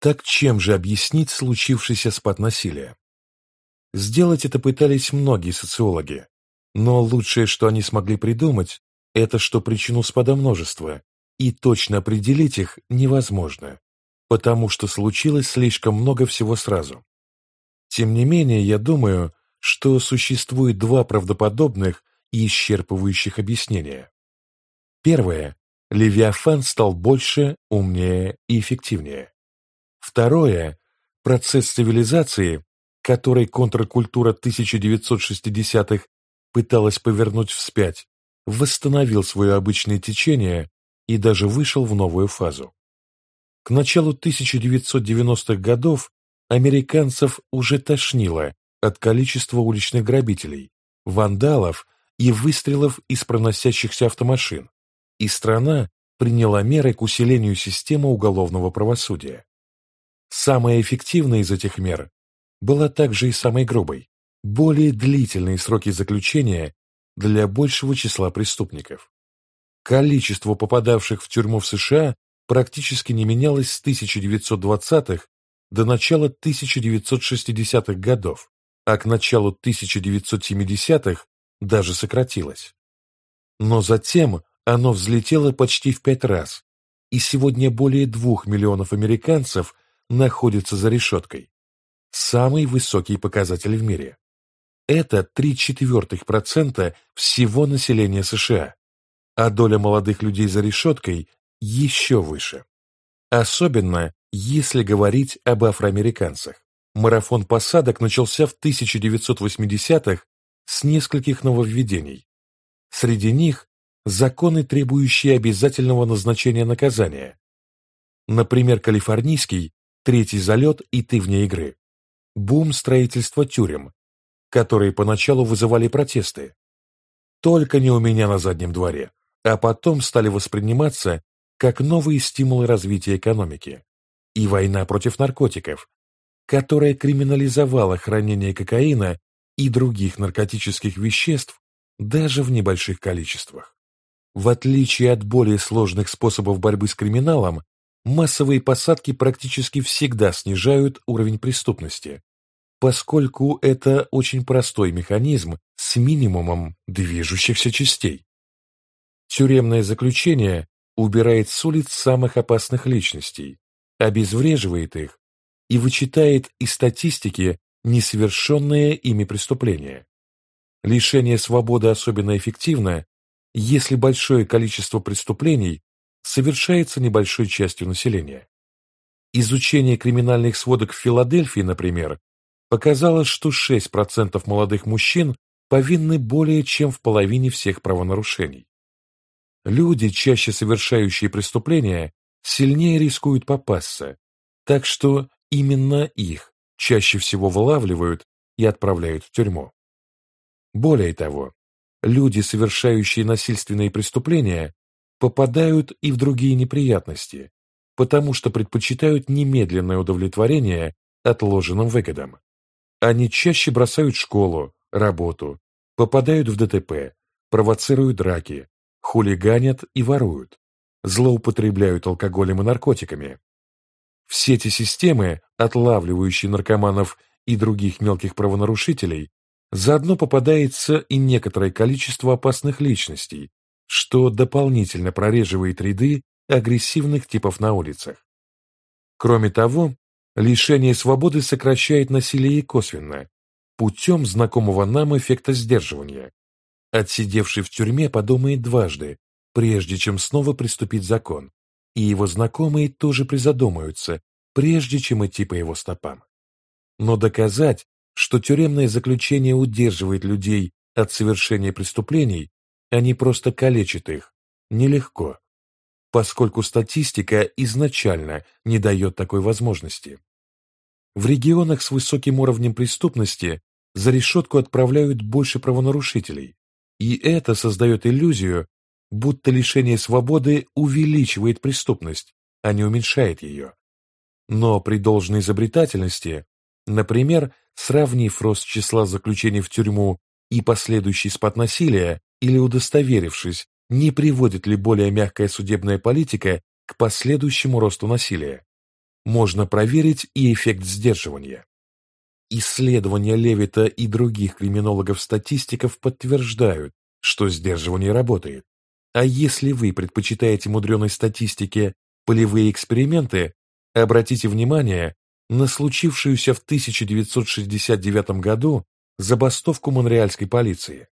Так чем же объяснить случившийся спад насилия? Сделать это пытались многие социологи, но лучшее, что они смогли придумать, это что причину спада множества, и точно определить их невозможно, потому что случилось слишком много всего сразу. Тем не менее, я думаю, что существует два правдоподобных и исчерпывающих объяснения. Первое. Левиафан стал больше, умнее и эффективнее. Второе. Процесс цивилизации, который контркультура 1960-х пыталась повернуть вспять, восстановил свое обычное течение и даже вышел в новую фазу. К началу 1990-х годов американцев уже тошнило от количества уличных грабителей, вандалов и выстрелов из проносящихся автомашин, и страна приняла меры к усилению системы уголовного правосудия. Самая эффективная из этих мер была также и самой грубой, более длительные сроки заключения для большего числа преступников. Количество попадавших в тюрьму в США практически не менялось с 1920-х до начала 1960-х годов, а к началу 1970-х даже сократилось. Но затем оно взлетело почти в пять раз, и сегодня более двух миллионов американцев находятся за решеткой. Самый высокий показатель в мире. Это 3 четвертых процента всего населения США, а доля молодых людей за решеткой еще выше. Особенно, если говорить об афроамериканцах. Марафон посадок начался в 1980-х с нескольких нововведений. Среди них законы, требующие обязательного назначения наказания. Например, калифорнийский «Третий залет» и «Ты вне игры». Бум строительства тюрем, которые поначалу вызывали протесты. Только не у меня на заднем дворе, а потом стали восприниматься как новые стимулы развития экономики. И война против наркотиков, которая криминализовала хранение кокаина и других наркотических веществ даже в небольших количествах. В отличие от более сложных способов борьбы с криминалом, массовые посадки практически всегда снижают уровень преступности, поскольку это очень простой механизм с минимумом движущихся частей. Тюремное заключение убирает с улиц самых опасных личностей, обезвреживает их и вычитает из статистики несовершенные ими преступления. Лишение свободы особенно эффективно, если большое количество преступлений совершается небольшой частью населения. Изучение криминальных сводок в Филадельфии, например, показало, что 6% молодых мужчин повинны более чем в половине всех правонарушений. Люди, чаще совершающие преступления, сильнее рискуют попасться, так что именно их чаще всего вылавливают и отправляют в тюрьму. Более того, люди, совершающие насильственные преступления, попадают и в другие неприятности, потому что предпочитают немедленное удовлетворение отложенным выгодам. Они чаще бросают школу, работу, попадают в ДТП, провоцируют драки, хулиганят и воруют, злоупотребляют алкоголем и наркотиками, все эти системы, отлавливающие наркоманов и других мелких правонарушителей, заодно попадается и некоторое количество опасных личностей, что дополнительно прореживает ряды агрессивных типов на улицах. Кроме того, лишение свободы сокращает насилие косвенно, путем знакомого нам эффекта сдерживания. Отсидевший в тюрьме подумает дважды, прежде чем снова приступить закон, и его знакомые тоже призадумаются, прежде чем идти по его стопам. Но доказать, что тюремное заключение удерживает людей от совершения преступлений, не просто калечит их, нелегко, поскольку статистика изначально не дает такой возможности. В регионах с высоким уровнем преступности за решетку отправляют больше правонарушителей, и это создает иллюзию, будто лишение свободы увеличивает преступность, а не уменьшает ее. Но при должной изобретательности, например, сравнив рост числа заключений в тюрьму и последующий спад насилия, или удостоверившись, не приводит ли более мягкая судебная политика к последующему росту насилия, можно проверить и эффект сдерживания. Исследования Левита и других криминологов-статистиков подтверждают, что сдерживание работает. А если вы предпочитаете мудреной статистике полевые эксперименты, обратите внимание на случившуюся в 1969 году забастовку монреальской полиции.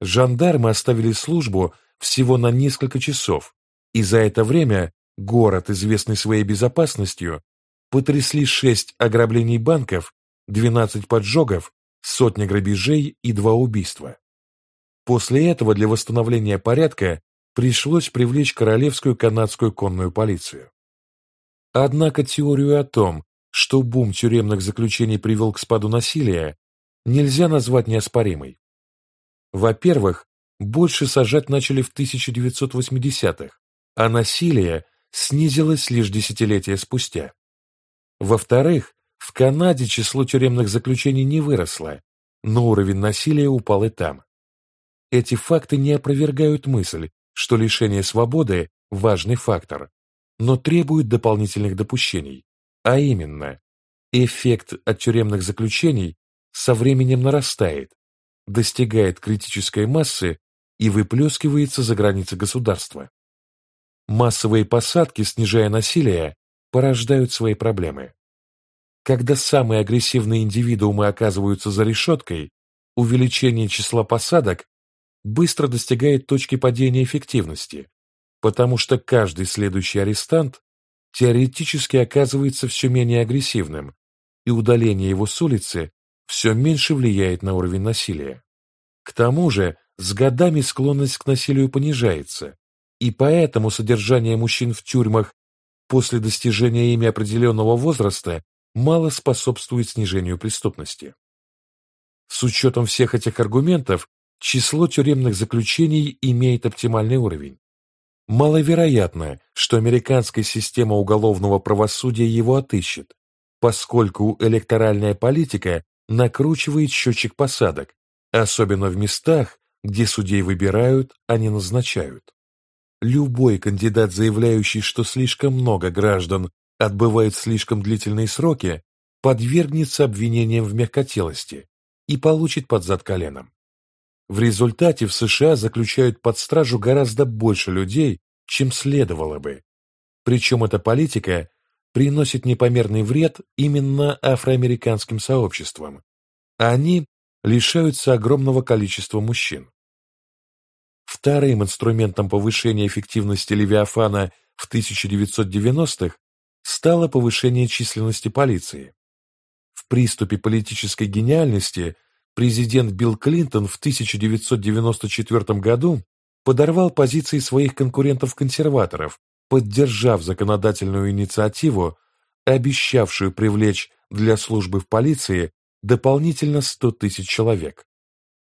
Жандармы оставили службу всего на несколько часов, и за это время город, известный своей безопасностью, потрясли шесть ограблений банков 12 поджогов, сотня грабежей и два убийства. После этого для восстановления порядка пришлось привлечь Королевскую канадскую конную полицию. Однако теорию о том, что бум тюремных заключений привел к спаду насилия, нельзя назвать неоспоримой. Во-первых, больше сажать начали в 1980-х, а насилие снизилось лишь десятилетия спустя. Во-вторых, в Канаде число тюремных заключений не выросло, но уровень насилия упал и там. Эти факты не опровергают мысль, что лишение свободы – важный фактор, но требуют дополнительных допущений, а именно, эффект от тюремных заключений со временем нарастает, достигает критической массы и выплескивается за границы государства. Массовые посадки, снижая насилие, порождают свои проблемы. Когда самые агрессивные индивидуумы оказываются за решеткой, увеличение числа посадок быстро достигает точки падения эффективности, потому что каждый следующий арестант теоретически оказывается все менее агрессивным, и удаление его с улицы все меньше влияет на уровень насилия. К тому же, с годами склонность к насилию понижается, и поэтому содержание мужчин в тюрьмах после достижения ими определенного возраста мало способствует снижению преступности. С учетом всех этих аргументов, число тюремных заключений имеет оптимальный уровень. Маловероятно, что американская система уголовного правосудия его отыщет, поскольку электоральная политика накручивает счетчик посадок, особенно в местах, где судей выбирают, а не назначают. Любой кандидат, заявляющий, что слишком много граждан отбывает слишком длительные сроки, подвергнется обвинениям в мягкотелости и получит под зад коленом. В результате в США заключают под стражу гораздо больше людей, чем следовало бы. Причем эта политика приносит непомерный вред именно афроамериканским сообществам. Они лишаются огромного количества мужчин. Вторым инструментом повышения эффективности Левиафана в 1990-х стало повышение численности полиции. В приступе политической гениальности президент Билл Клинтон в 1994 году подорвал позиции своих конкурентов-консерваторов, поддержав законодательную инициативу, обещавшую привлечь для службы в полиции дополнительно 100 тысяч человек.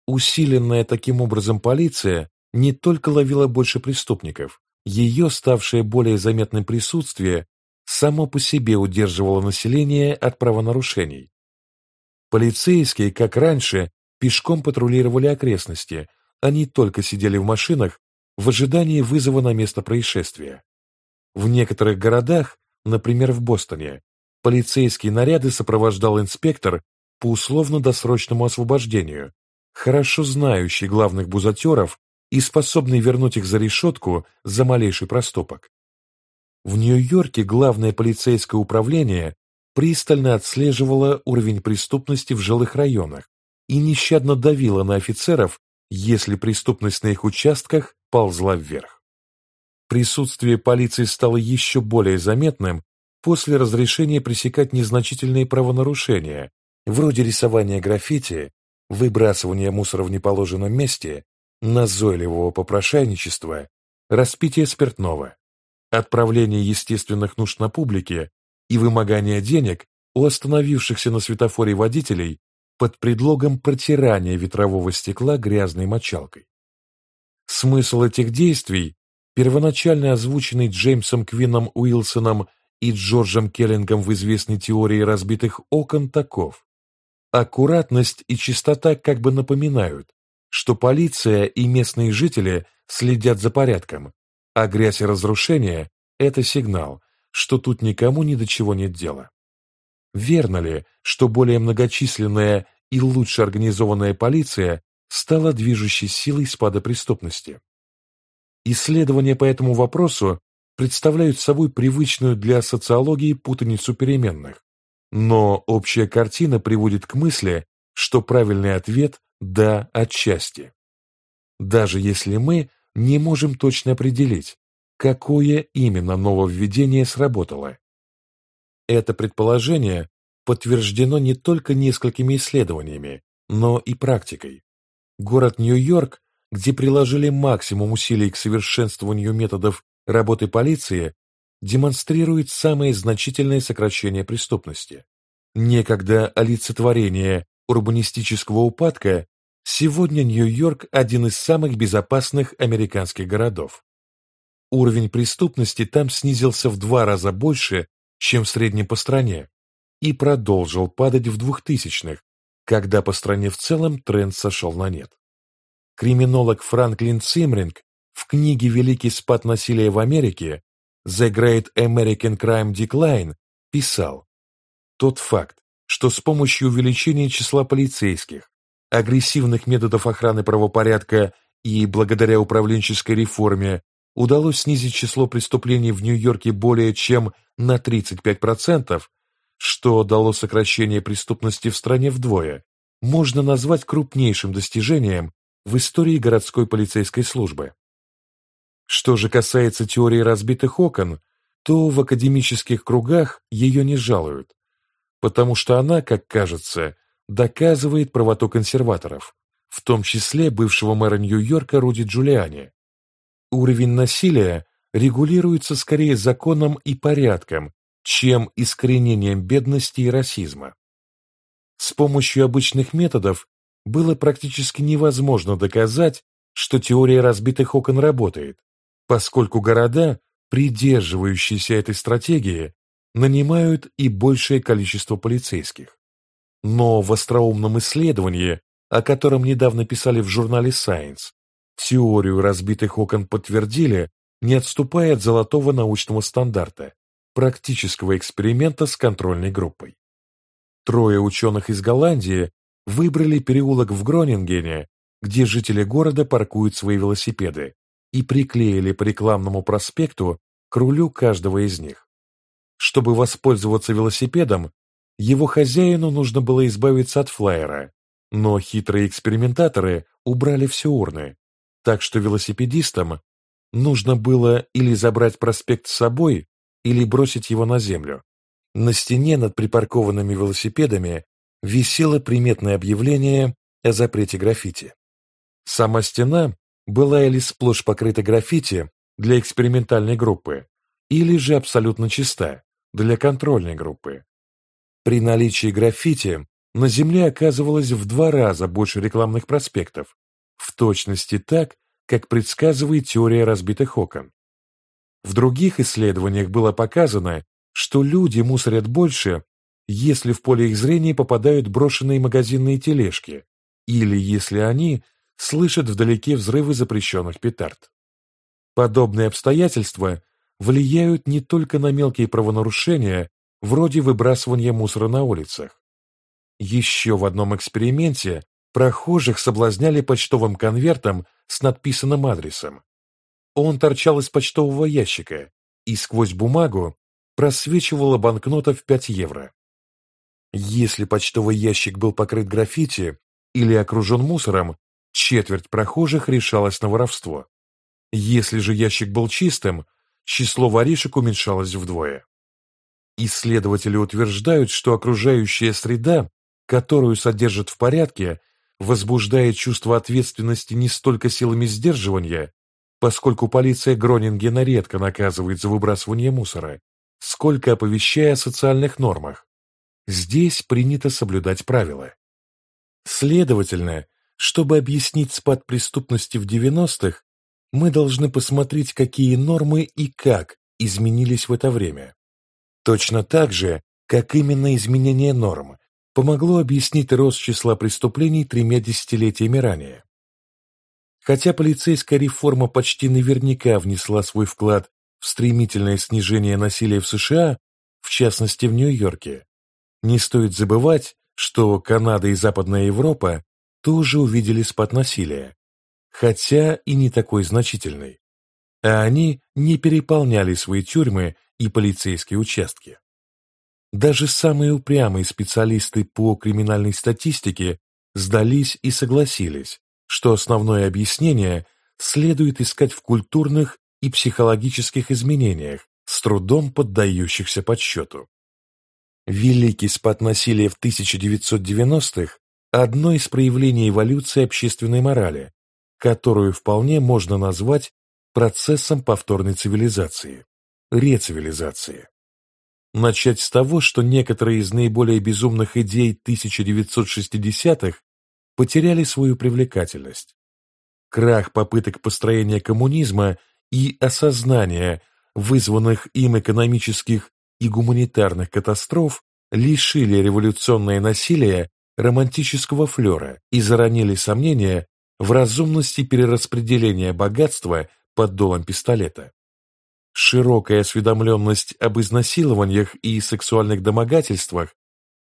Усиленная таким образом полиция не только ловила больше преступников, ее ставшее более заметным присутствие само по себе удерживало население от правонарушений. Полицейские, как раньше, пешком патрулировали окрестности, они только сидели в машинах в ожидании вызова на место происшествия. В некоторых городах, например в Бостоне, полицейские наряды сопровождал инспектор по условно-досрочному освобождению, хорошо знающий главных бузатеров и способный вернуть их за решетку за малейший проступок. В Нью-Йорке главное полицейское управление пристально отслеживало уровень преступности в жилых районах и нещадно давило на офицеров, если преступность на их участках ползла вверх. Присутствие полиции стало еще более заметным после разрешения пресекать незначительные правонарушения, вроде рисования граффити, выбрасывания мусора в неположенном месте, назойливого попрошайничества, распития спиртного отправление естественных нужд на публике и вымогание денег у остановившихся на светофоре водителей под предлогом протирания ветрового стекла грязной мочалкой. Смысл этих действий, первоначально озвученный Джеймсом Квином Уилсоном и Джорджем Келлингом в известной теории разбитых окон, таков. Аккуратность и чистота как бы напоминают, что полиция и местные жители следят за порядком, а грязь и разрушение – это сигнал, что тут никому ни до чего нет дела. Верно ли, что более многочисленная и лучше организованная полиция стала движущей силой спада преступности? Исследования по этому вопросу представляют собой привычную для социологии путаницу переменных, но общая картина приводит к мысли, что правильный ответ «да» отчасти. Даже если мы не можем точно определить, какое именно нововведение сработало. Это предположение подтверждено не только несколькими исследованиями, но и практикой. Город Нью-Йорк, где приложили максимум усилий к совершенствованию методов работы полиции, демонстрирует самое значительное сокращение преступности. Некогда олицетворение урбанистического упадка, сегодня Нью-Йорк – один из самых безопасных американских городов. Уровень преступности там снизился в два раза больше, чем в среднем по стране, и продолжил падать в двухтысячных, когда по стране в целом тренд сошел на нет. Криминолог Франклин Цимринг в книге «Великий спад насилия в Америке» The Great American Crime Decline писал, тот факт, что с помощью увеличения числа полицейских, агрессивных методов охраны правопорядка и благодаря управленческой реформе удалось снизить число преступлений в Нью-Йорке более чем на 35%, что дало сокращение преступности в стране вдвое, можно назвать крупнейшим достижением в истории городской полицейской службы. Что же касается теории разбитых окон, то в академических кругах ее не жалуют, потому что она, как кажется, доказывает правоту консерваторов, в том числе бывшего мэра Нью-Йорка Руди Джулиани, Уровень насилия регулируется скорее законом и порядком, чем искоренением бедности и расизма. С помощью обычных методов было практически невозможно доказать, что теория разбитых окон работает, поскольку города, придерживающиеся этой стратегии, нанимают и большее количество полицейских. Но в остроумном исследовании, о котором недавно писали в журнале Science, Теорию разбитых окон подтвердили, не отступая от золотого научного стандарта, практического эксперимента с контрольной группой. Трое ученых из Голландии выбрали переулок в Гронингене, где жители города паркуют свои велосипеды, и приклеили по рекламному проспекту к рулю каждого из них. Чтобы воспользоваться велосипедом, его хозяину нужно было избавиться от флайера, но хитрые экспериментаторы убрали все урны, так что велосипедистам нужно было или забрать проспект с собой, или бросить его на землю. На стене над припаркованными велосипедами висело приметное объявление о запрете граффити. Сама стена была или сплошь покрыта граффити для экспериментальной группы, или же абсолютно чиста для контрольной группы. При наличии граффити на земле оказывалось в два раза больше рекламных проспектов, в точности так, как предсказывает теория разбитых окон. В других исследованиях было показано, что люди мусорят больше, если в поле их зрения попадают брошенные магазинные тележки или если они слышат вдалеке взрывы запрещенных петард. Подобные обстоятельства влияют не только на мелкие правонарушения, вроде выбрасывания мусора на улицах. Еще в одном эксперименте Прохожих соблазняли почтовым конвертом с надписанным адресом. Он торчал из почтового ящика, и сквозь бумагу просвечивала банкнота в 5 евро. Если почтовый ящик был покрыт граффити или окружен мусором, четверть прохожих решалась на воровство. Если же ящик был чистым, число воришек уменьшалось вдвое. Исследователи утверждают, что окружающая среда, которую содержат в порядке, возбуждает чувство ответственности не столько силами сдерживания, поскольку полиция Гронингена редко наказывает за выбрасывание мусора, сколько оповещая о социальных нормах. Здесь принято соблюдать правила. Следовательно, чтобы объяснить спад преступности в 90-х, мы должны посмотреть, какие нормы и как изменились в это время. Точно так же, как именно изменение норм помогло объяснить рост числа преступлений тремя десятилетиями ранее. Хотя полицейская реформа почти наверняка внесла свой вклад в стремительное снижение насилия в США, в частности в Нью-Йорке, не стоит забывать, что Канада и Западная Европа тоже увидели спад насилия, хотя и не такой значительный, а они не переполняли свои тюрьмы и полицейские участки. Даже самые упрямые специалисты по криминальной статистике сдались и согласились, что основное объяснение следует искать в культурных и психологических изменениях, с трудом поддающихся подсчету. Великий спад насилия в 1990-х – одно из проявлений эволюции общественной морали, которую вполне можно назвать процессом повторной цивилизации, рецивилизации. Начать с того, что некоторые из наиболее безумных идей 1960-х потеряли свою привлекательность. Крах попыток построения коммунизма и осознания вызванных им экономических и гуманитарных катастроф лишили революционное насилие романтического флера и заронили сомнения в разумности перераспределения богатства под долом пистолета. Широкая осведомленность об изнасилованиях и сексуальных домогательствах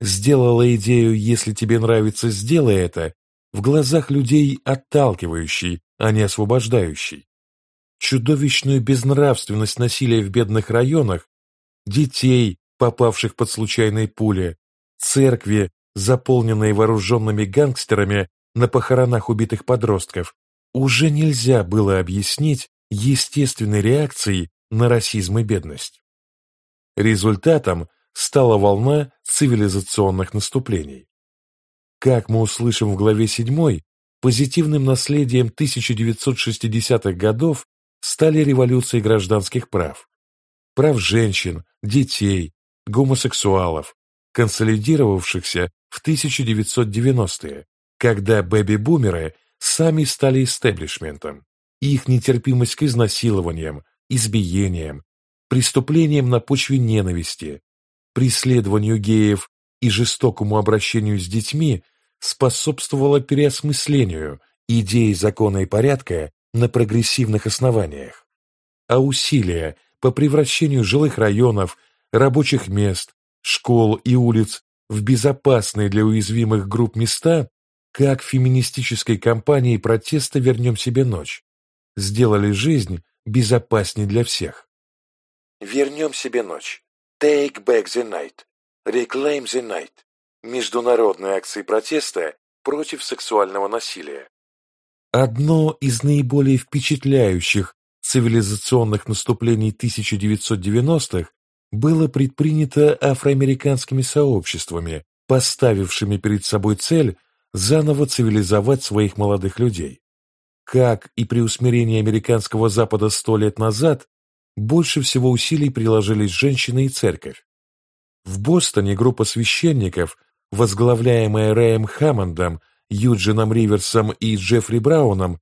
сделала идею «если тебе нравится, сделай это» в глазах людей отталкивающей, а не освобождающей. Чудовищную безнравственность насилия в бедных районах, детей, попавших под случайные пули, церкви, заполненные вооруженными гангстерами на похоронах убитых подростков, уже нельзя было объяснить естественной реакцией на расизм и бедность. Результатом стала волна цивилизационных наступлений. Как мы услышим в главе 7, позитивным наследием 1960-х годов стали революции гражданских прав, прав женщин, детей, гомосексуалов, консолидировавшихся в 1990-е, когда бэби-бумеры сами стали истеблишментом. Их нетерпимость к изнасилованиям, избиениям, преступлениям на почве ненависти, преследованию геев и жестокому обращению с детьми способствовала переосмыслению идеи закона и порядка на прогрессивных основаниях. А усилия по превращению жилых районов, рабочих мест, школ и улиц в безопасные для уязвимых групп места, как феминистической кампании протеста «Вернем себе ночь», сделали жизнь безопаснее для всех. «Вернем себе ночь» Take Back the Night, Reclaim the Night – международные акции протеста против сексуального насилия. Одно из наиболее впечатляющих цивилизационных наступлений 1990-х было предпринято афроамериканскими сообществами, поставившими перед собой цель заново цивилизовать своих молодых людей. Как и при усмирении американского Запада сто лет назад, больше всего усилий приложились женщины и церковь. В Бостоне группа священников, возглавляемая Рэем Хаммондом, Юджином Риверсом и Джеффри Брауном,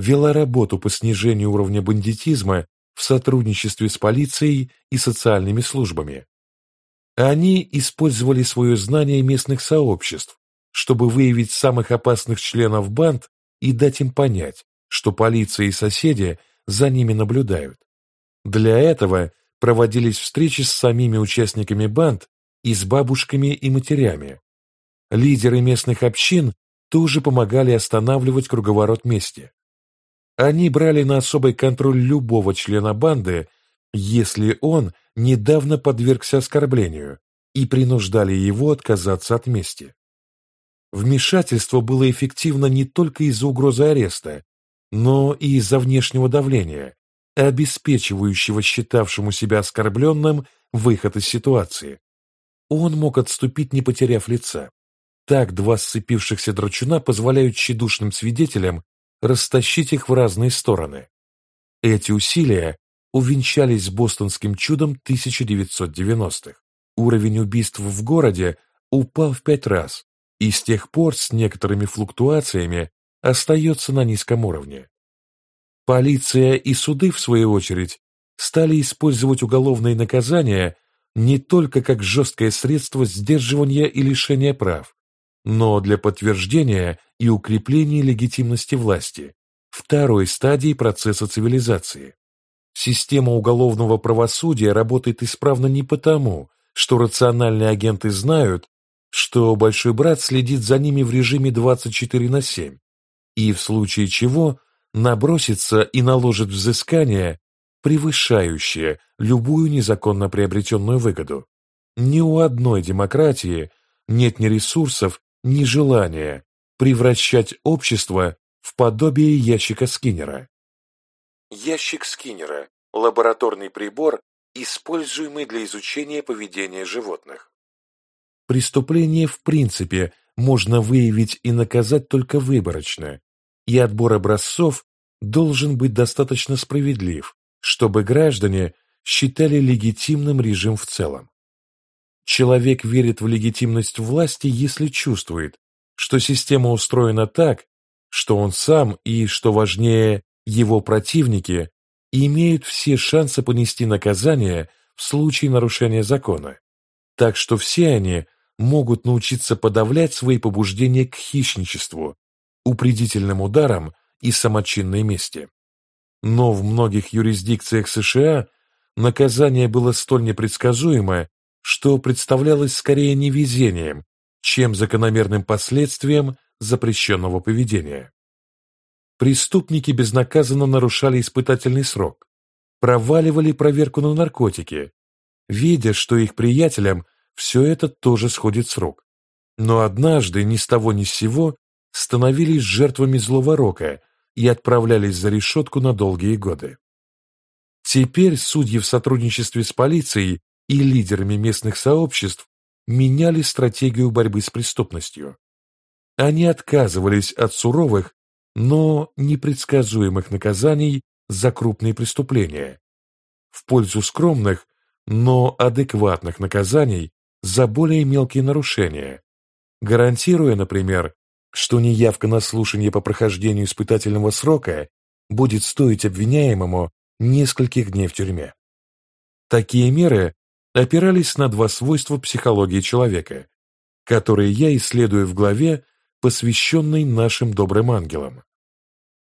вела работу по снижению уровня бандитизма в сотрудничестве с полицией и социальными службами. Они использовали свое знание местных сообществ, чтобы выявить самых опасных членов банд и дать им понять, что полиция и соседи за ними наблюдают. Для этого проводились встречи с самими участниками банд и с бабушками и матерями. Лидеры местных общин тоже помогали останавливать круговорот мести. Они брали на особый контроль любого члена банды, если он недавно подвергся оскорблению, и принуждали его отказаться от мести. Вмешательство было эффективно не только из-за угрозы ареста, но и из-за внешнего давления, обеспечивающего считавшему себя оскорбленным выход из ситуации. Он мог отступить, не потеряв лица. Так два сцепившихся драчуна позволяют тщедушным свидетелям растащить их в разные стороны. Эти усилия увенчались бостонским чудом 1990-х. Уровень убийств в городе упал в пять раз, и с тех пор с некоторыми флуктуациями остается на низком уровне. Полиция и суды, в свою очередь, стали использовать уголовные наказания не только как жесткое средство сдерживания и лишения прав, но для подтверждения и укрепления легитимности власти, второй стадии процесса цивилизации. Система уголовного правосудия работает исправно не потому, что рациональные агенты знают, что Большой Брат следит за ними в режиме 24 на 7, и в случае чего набросится и наложит взыскание, превышающее любую незаконно приобретенную выгоду. Ни у одной демократии нет ни ресурсов, ни желания превращать общество в подобие ящика Скиннера. Ящик Скиннера – лабораторный прибор, используемый для изучения поведения животных. Преступление в принципе можно выявить и наказать только выборочно, и отбор образцов должен быть достаточно справедлив, чтобы граждане считали легитимным режим в целом. Человек верит в легитимность власти, если чувствует, что система устроена так, что он сам и, что важнее, его противники имеют все шансы понести наказание в случае нарушения закона, так что все они могут научиться подавлять свои побуждения к хищничеству, упредительным ударам и самочинной мести. Но в многих юрисдикциях США наказание было столь непредсказуемо, что представлялось скорее невезением, чем закономерным последствием запрещенного поведения. Преступники безнаказанно нарушали испытательный срок, проваливали проверку на наркотики, видя, что их приятелям все это тоже сходит с рук. Но однажды ни с того ни с сего становились жертвами злого рока и отправлялись за решетку на долгие годы. Теперь судьи в сотрудничестве с полицией и лидерами местных сообществ меняли стратегию борьбы с преступностью. Они отказывались от суровых, но непредсказуемых наказаний за крупные преступления, в пользу скромных, но адекватных наказаний за более мелкие нарушения, гарантируя, например, что неявка на слушание по прохождению испытательного срока будет стоить обвиняемому нескольких дней в тюрьме. Такие меры опирались на два свойства психологии человека, которые я исследую в главе, посвященной нашим добрым ангелам.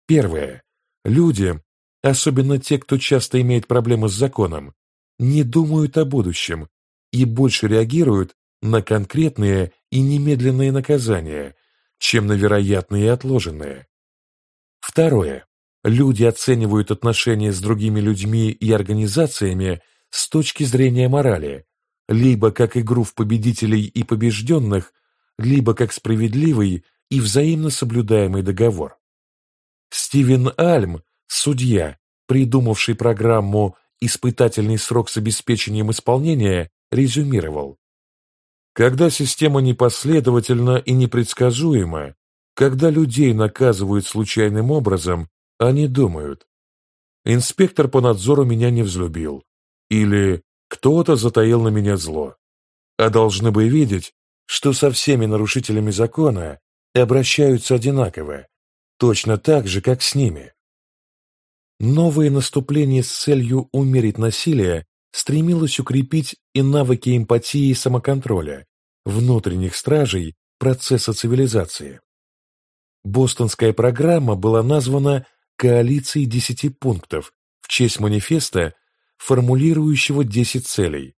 Первое. Люди, особенно те, кто часто имеет проблемы с законом, не думают о будущем и больше реагируют на конкретные и немедленные наказания, чем на вероятные и отложенные. Второе. Люди оценивают отношения с другими людьми и организациями с точки зрения морали, либо как игру в победителей и побежденных, либо как справедливый и взаимно соблюдаемый договор. Стивен Альм, судья, придумавший программу «Испытательный срок с обеспечением исполнения», резюмировал. Когда система непоследовательна и непредсказуема, когда людей наказывают случайным образом, они думают, инспектор по надзору меня не взлюбил, или кто-то затаил на меня зло, а должны бы видеть, что со всеми нарушителями закона обращаются одинаково, точно так же, как с ними. Новое наступление с целью умерить насилие стремилось укрепить и навыки эмпатии и самоконтроля, внутренних стражей процесса цивилизации. Бостонская программа была названа «Коалицией десяти пунктов» в честь манифеста, формулирующего 10 целей.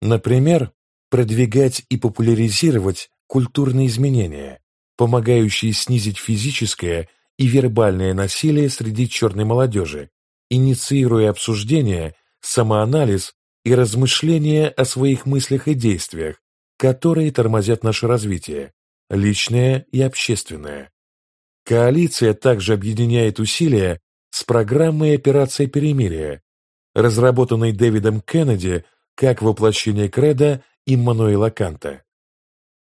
Например, продвигать и популяризировать культурные изменения, помогающие снизить физическое и вербальное насилие среди черной молодежи, инициируя обсуждение самоанализ и размышления о своих мыслях и действиях, которые тормозят наше развитие, личное и общественное. Коалиция также объединяет усилия с программой операции перемирия», разработанной Дэвидом Кеннеди как воплощение кредо Иммануила Канта.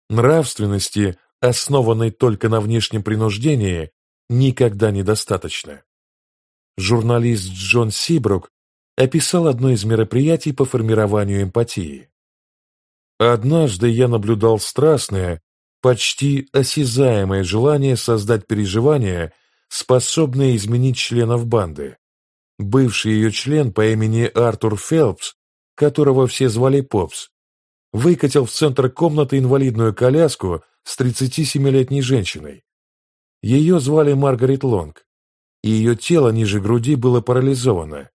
Нравственности, основанной только на внешнем принуждении, никогда недостаточно. Журналист Джон Сибрук описал одно из мероприятий по формированию эмпатии. Однажды я наблюдал страстное, почти осязаемое желание создать переживания, способные изменить членов банды. Бывший ее член по имени Артур Фелпс, которого все звали Попс, выкатил в центр комнаты инвалидную коляску с 37-летней женщиной. Ее звали Маргарет Лонг, и ее тело ниже груди было парализовано,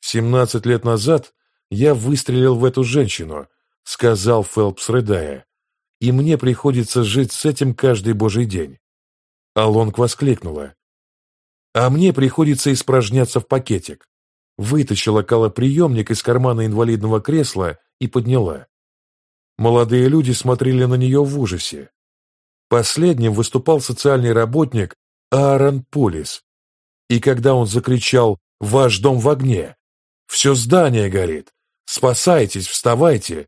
«Семнадцать лет назад я выстрелил в эту женщину», — сказал Фелпс, рыдая. «И мне приходится жить с этим каждый божий день». А Лонг воскликнула. «А мне приходится испражняться в пакетик». Вытащила колоприемник из кармана инвалидного кресла и подняла. Молодые люди смотрели на нее в ужасе. Последним выступал социальный работник Аарон Полис. И когда он закричал «Ваш дом в огне!» «Все здание горит! Спасайтесь, вставайте!»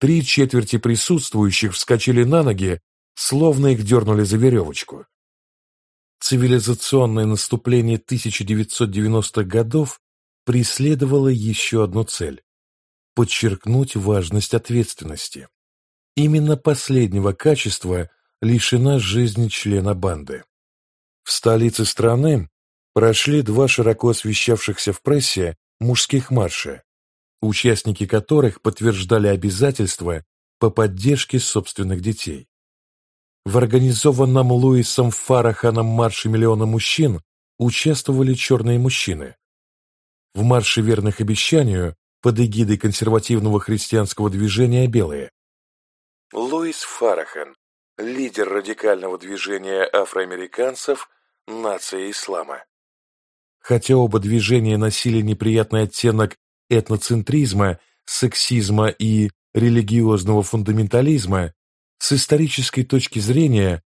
Три четверти присутствующих вскочили на ноги, словно их дернули за веревочку. Цивилизационное наступление 1990-х годов преследовало еще одну цель – подчеркнуть важность ответственности. Именно последнего качества лишена жизнь члена банды. В столице страны прошли два широко освещавшихся в прессе мужских марша, участники которых подтверждали обязательства по поддержке собственных детей. В организованном Луисом Фараханом марше миллиона мужчин участвовали черные мужчины. В марше верных обещанию под эгидой консервативного христианского движения «Белые». Луис Фарахан, лидер радикального движения афроамериканцев «Нация ислама». Хотя оба движения носили неприятный оттенок этноцентризма, сексизма и религиозного фундаментализма, с исторической точки зрения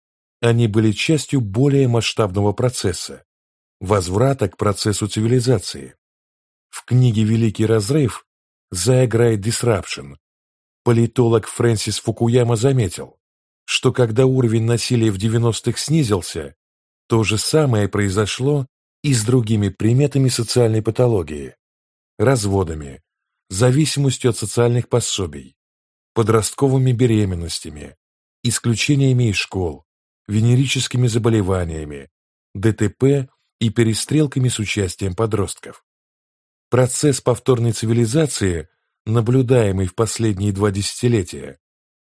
они были частью более масштабного процесса – возврата к процессу цивилизации. В книге «Великий разрыв» «The Great Disruption» политолог Фрэнсис Фукуяма заметил, что когда уровень насилия в 90-х снизился, то же самое произошло и с другими приметами социальной патологии – разводами, зависимостью от социальных пособий, подростковыми беременностями, исключениями из школ, венерическими заболеваниями, ДТП и перестрелками с участием подростков. Процесс повторной цивилизации, наблюдаемый в последние два десятилетия,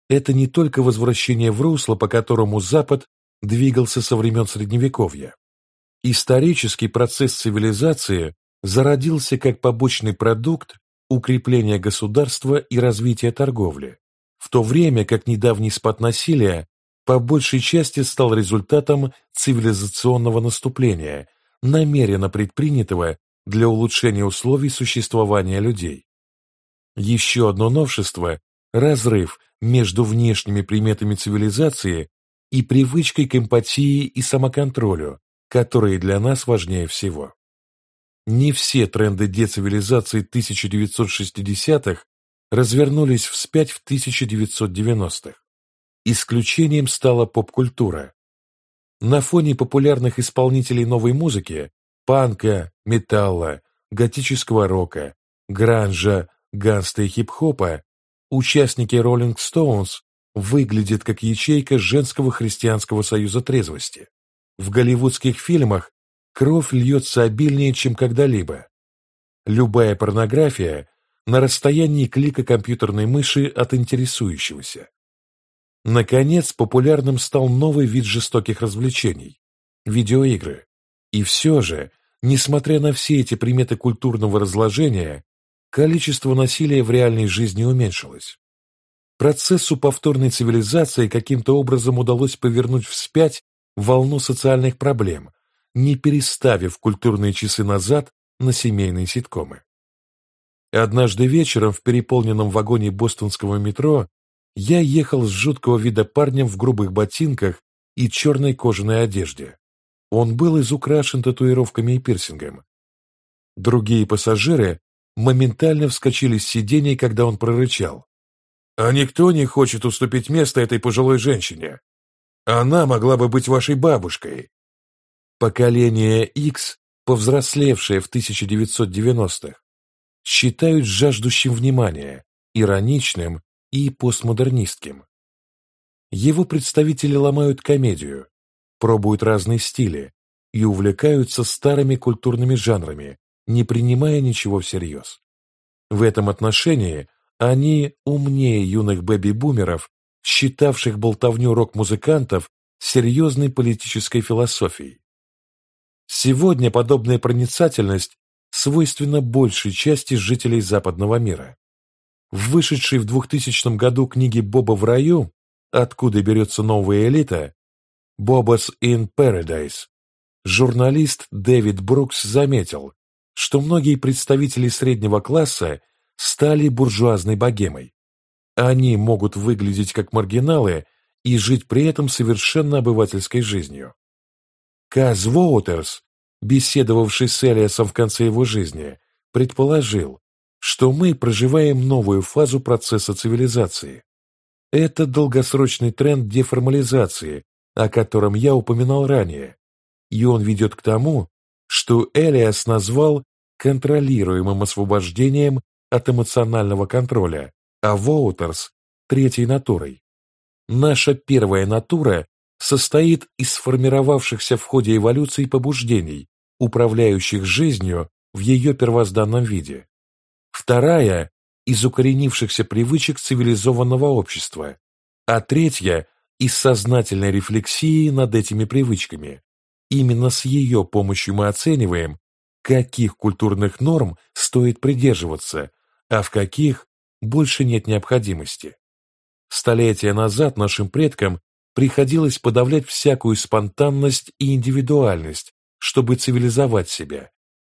это не только возвращение в русло, по которому Запад двигался со времен Средневековья. Исторический процесс цивилизации зародился как побочный продукт укрепления государства и развития торговли, в то время как недавний спад насилия по большей части стал результатом цивилизационного наступления, намеренно предпринятого для улучшения условий существования людей. Еще одно новшество – разрыв между внешними приметами цивилизации и привычкой к эмпатии и самоконтролю, которые для нас важнее всего. Не все тренды децивилизации 1960-х развернулись вспять в 1990-х. Исключением стала поп-культура. На фоне популярных исполнителей новой музыки – панка, металла, готического рока, гранжа, ганста и хип-хопа – участники Rolling Stones выглядят как ячейка женского христианского союза трезвости. В голливудских фильмах кровь льется обильнее, чем когда-либо. Любая порнография на расстоянии клика компьютерной мыши от интересующегося. Наконец, популярным стал новый вид жестоких развлечений – видеоигры. И все же, несмотря на все эти приметы культурного разложения, количество насилия в реальной жизни уменьшилось. Процессу повторной цивилизации каким-то образом удалось повернуть вспять волну социальных проблем, не переставив культурные часы назад на семейные ситкомы. Однажды вечером в переполненном вагоне бостонского метро я ехал с жуткого вида парнем в грубых ботинках и черной кожаной одежде. Он был изукрашен татуировками и пирсингом. Другие пассажиры моментально вскочили с сидений, когда он прорычал. «А никто не хочет уступить место этой пожилой женщине. Она могла бы быть вашей бабушкой». Поколение X, повзрослевшее в 1990-х, считают жаждущим внимания, ироничным и постмодернистским. Его представители ломают комедию, пробуют разные стили и увлекаются старыми культурными жанрами, не принимая ничего всерьез. В этом отношении они умнее юных бэби-бумеров, считавших болтовню рок-музыкантов серьезной политической философией. Сегодня подобная проницательность свойственно большей части жителей западного мира. В вышедшей в 2000 году книге «Боба в раю» «Откуда берется новая элита» «Bobas in Paradise» журналист Дэвид Брукс заметил, что многие представители среднего класса стали буржуазной богемой. Они могут выглядеть как маргиналы и жить при этом совершенно обывательской жизнью. Каз Воутерс, беседовавший с Элиасом в конце его жизни, предположил, что мы проживаем новую фазу процесса цивилизации. Это долгосрочный тренд деформализации, о котором я упоминал ранее, и он ведет к тому, что Элиас назвал контролируемым освобождением от эмоционального контроля, а Воутерс – третьей натурой. Наша первая натура состоит из сформировавшихся в ходе эволюции побуждений, управляющих жизнью в ее первозданном виде. Вторая – из укоренившихся привычек цивилизованного общества, а третья – из сознательной рефлексии над этими привычками. Именно с ее помощью мы оцениваем, каких культурных норм стоит придерживаться, а в каких больше нет необходимости. Столетия назад нашим предкам приходилось подавлять всякую спонтанность и индивидуальность, чтобы цивилизовать себя.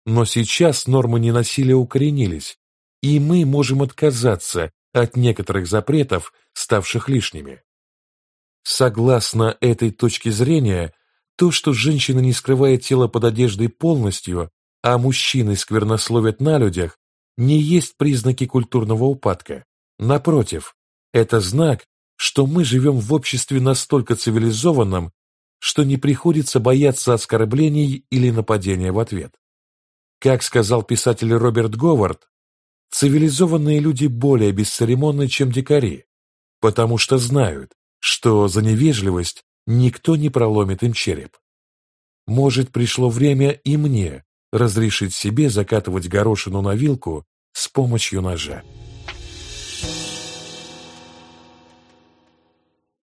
Но сейчас нормы ненасилия укоренились, и мы можем отказаться от некоторых запретов, ставших лишними. Согласно этой точке зрения, то, что женщина не скрывает тело под одеждой полностью, а мужчины сквернословят на людях, не есть признаки культурного упадка. Напротив, это знак, что мы живем в обществе настолько цивилизованном, что не приходится бояться оскорблений или нападения в ответ. Как сказал писатель Роберт Говард, цивилизованные люди более бесцеремонны, чем дикари, потому что знают, что за невежливость никто не проломит им череп. Может, пришло время и мне разрешить себе закатывать горошину на вилку с помощью ножа.